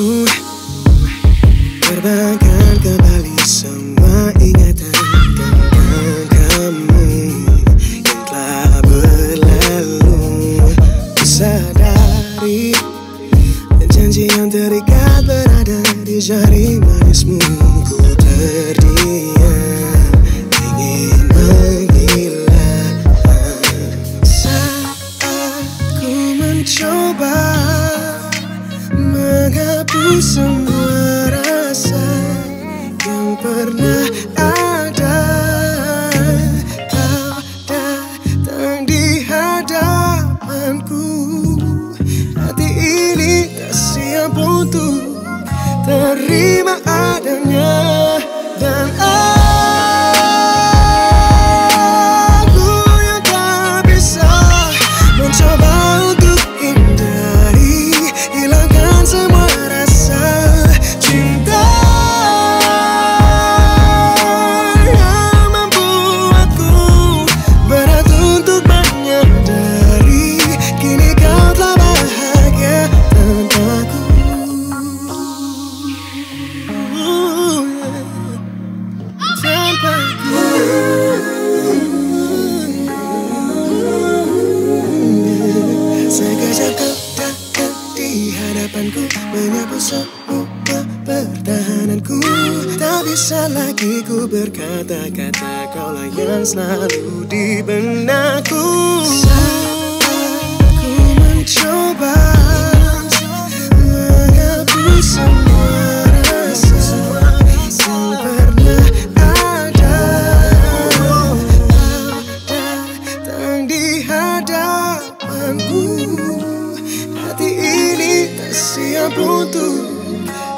Ku terbangkan kembali semua ingatan tentang kamu Yang telah berlalu. Ku sadari Janji yang terikat berada di jari manismu. Ku ter rasa yang pernah ada. Kau datang di hadapanku. Hati ini tak siap untuk terima adanya. Sekejap kau takkan di hadapanku. Menyapu semua pertahananku Tak bisa lagi ku berkata-kata Kaulah yang selalu di benakku.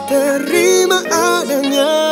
Terima adanya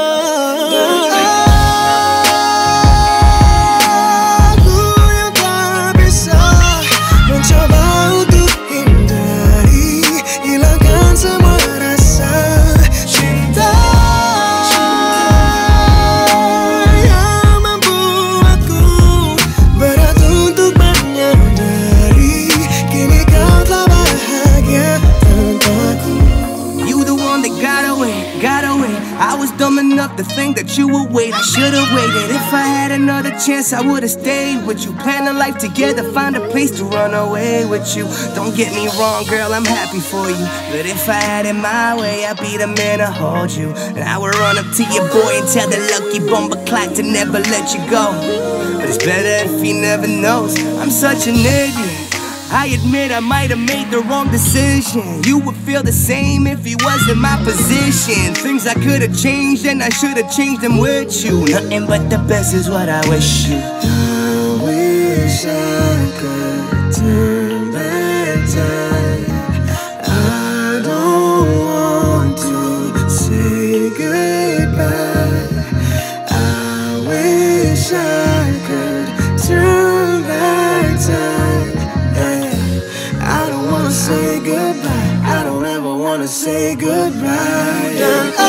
I was dumb enough to think that you would wait. I should've waited. If I had another chance, I would've stayed with you. Plan a life together, find a place to run away with you. Don't get me wrong, girl, I'm happy for you. But if I had it my way, I'd be the man to hold you. And I would run up to your boy and tell the lucky bomber clock to never let you go. But it's better if he never knows. I'm such an idiot. I admit I might have made the wrong decision. You would feel the same if he was in my position. Things I could have changed and I should have changed them with you. Nothing but the best is what I wish you. say goodbye.